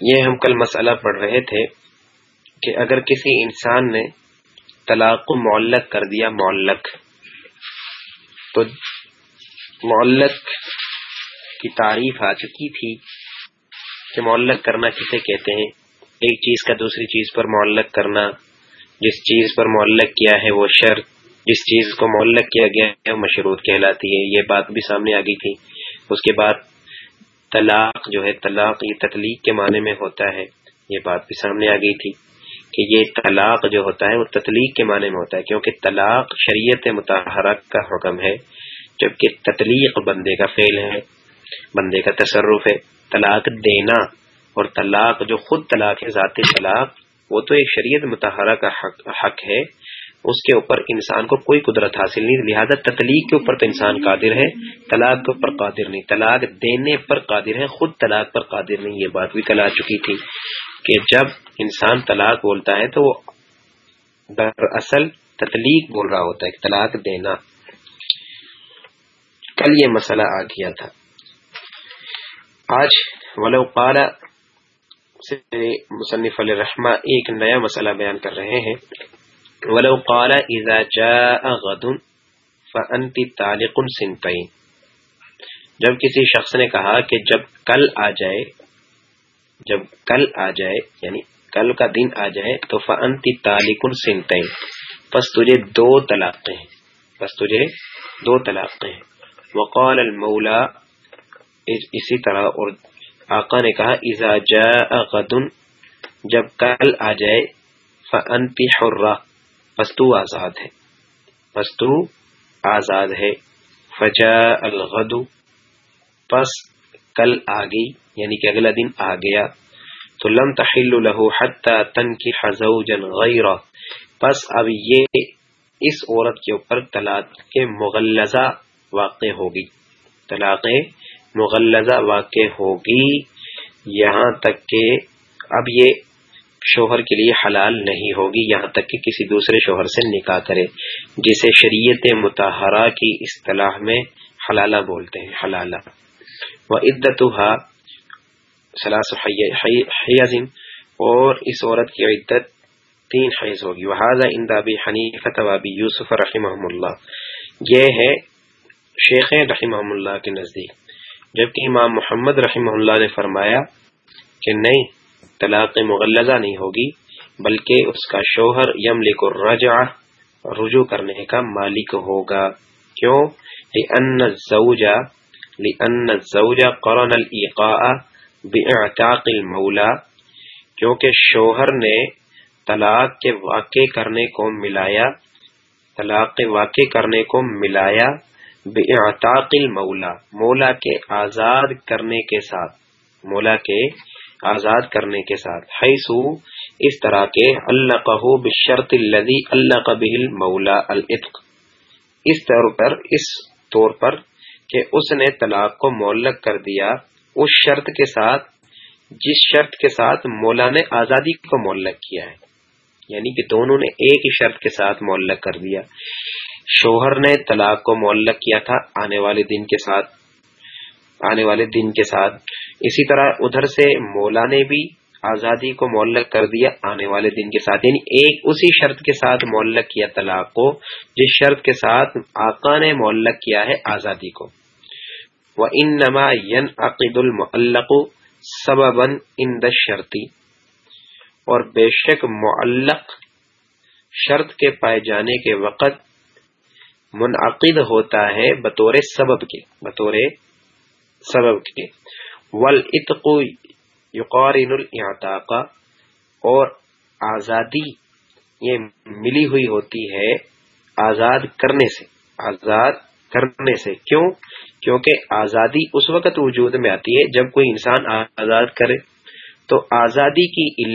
یہ ہم کل مسئلہ پڑھ رہے تھے کہ اگر کسی انسان نے طلاق کو معلق کر دیا، معلق، تو معلق کی تعریف آ چکی تھی کہ معلق کرنا کسے کہتے ہیں؟ ایک چیز کا دوسری چیز پر معلق کرنا، جس چیز پر معلق کیا ہے وہ شرط جس چیز کو معلق کیا گیا ہے وہ مشروط کہلاتی ہے۔ یہ بات بھی سامنے آ گئی تھی۔ اس کے بعد طلاق جو ہے، طلاق یہ تطلیق کے معنی میں ہوتا ہے۔ یہ بات بھی سامنے آ گئی تھی کہ یہ طلاق جو ہوتا ہے، وہ تطلیق کے معنی میں ہوتا ہے، کیونکہ طلاق شریعت متحرک کا حکم ہے، جبکہ تطلیق بندے کا فعل ہے، بندے کا تصرف ہے۔ طلاق دینا اور طلاق جو خود طلاق ہے، ذاتی طلاق، وہ تو ایک شریعت متحرہ کا حق ہے۔ اس کے اوپر انسان کو کوئی قدرت حاصل نہیں، لہذا تطلیق کے اوپر تو انسان قادر ہے، طلاق کے اوپر قادر نہیں۔ طلاق دینے پر قادر ہے، خود طلاق پر قادر نہیں، یہ بات بھی کل آ چکی تھی کہ جب انسان طلاق بولتا ہے تو وہ دراصل تطلیق بول رہا ہوتا ہے، طلاق دینا۔ کل یہ مسئلہ آ گیا تھا۔ آج ولو قال سے مصنف علیہ رحمہ ایک نیا مسئلہ بیان کر رہے ہیں۔ ولو قال اذا جاء غد فانت طالق سنتين۔ جب کسی شخص نے کہا کہ جب کل آ جائے، جب کل آ جائے یعنی کل کا دن آ جائے، تو فانت طالق سنتين۔ پس تجھے دو طلاقیں ہیں۔ پس تجھے دو طلاقیں ہیں۔ وقال المولا اسی طرح، اور آقا نے کہا، اذا جاء غد، جب کل آ جائے، فانت حرہ۔ پستو آزاد ہے۔ پستو آزاد ہے۔ فجا الغد۔ پس کل آ گئی یعنی کہ اگلا دن آ گیا۔ تو لم تحل له حتى تنكح زوجا غيره۔ پس اب یہ اس عورت کے اوپر طلاق کے مغلزہ واقع ہوگی۔ طلاق مغلزہ واقع ہوگی۔ یہاں تک کہ اب یہ شوہر کے لیے حلال نہیں ہوگی، یہاں تک کہ کسی دوسرے شوہر سے نکاح کرے، جسے شریعت متحرہ کی اصطلاح میں حلالہ بولتے ہیں، حلالہ۔ و عدت اور اس عورت کی عدت تین حیض ہوگی۔ وحاظ اندابی حنیفت وابی یوسف رحمہ اللہ یہ ہے شیخ رحمہ اللہ کے نزدیک۔ جبکہ امام محمد رحمہ اللہ نے فرمایا کہ نہیں طلاق مغلزہ نہیں ہوگی، بلکہ اس کا شوہر یم الرجع، رجوع کرنے کا مالک ہوگا۔ کیوں؟ لأن الزوجہ لأن الزوجہ قرن الایقاء باعتاق المولا کیونکہ شوہر نے طلاق کے واقع کرنے کو ملایا، طلاق کے واقع کرنے کو ملایا باعتاق المولا مولا کے آزاد کرنے کے ساتھ۔ مولا کے آزاد کرنے کے ساتھ، حیث اس طرح کے اللہ کہ بشرط الذي اللہ قبل مولا العتق اس طور پر، اس طور پر کہ اس نے طلاق کو معلق کر دیا اس شرط کے ساتھ، جس شرط کے ساتھ مولا نے آزادی کو معلق کیا ہے۔ یعنی کہ دونوں نے ایک ہی شرط کے ساتھ معلق کر دیا۔ شوہر نے طلاق کو معلق کیا تھا آنے والے دن کے ساتھ، آنے والے دن کے ساتھ۔ اسی طرح ادھر سے مولا نے بھی آزادی کو معلق کر دیا آنے والے دن کے ساتھ۔ یعنی ایک اسی شرط کے ساتھ معلق کیا طلاق کو، جس شرط کے ساتھ آقا نے معلق کیا ہے آزادی کو۔ وہ ان نما ین عقید المعلق سبب ان شرطی اور بے شک معلق شرط کے پائے جانے کے وقت منعقد ہوتا ہے بطور سبب کے، بطور سبب کے۔ والعتق یقارن الاعتاق اور آزادی یہ ملی ہوئی ہوتی ہے آزاد کرنے سے، آزاد کرنے سے۔ کیوں؟ کیونکہ آزادی اس وقت وجود میں آتی ہے جب کوئی انسان آزاد کرے۔ تو آزادی کی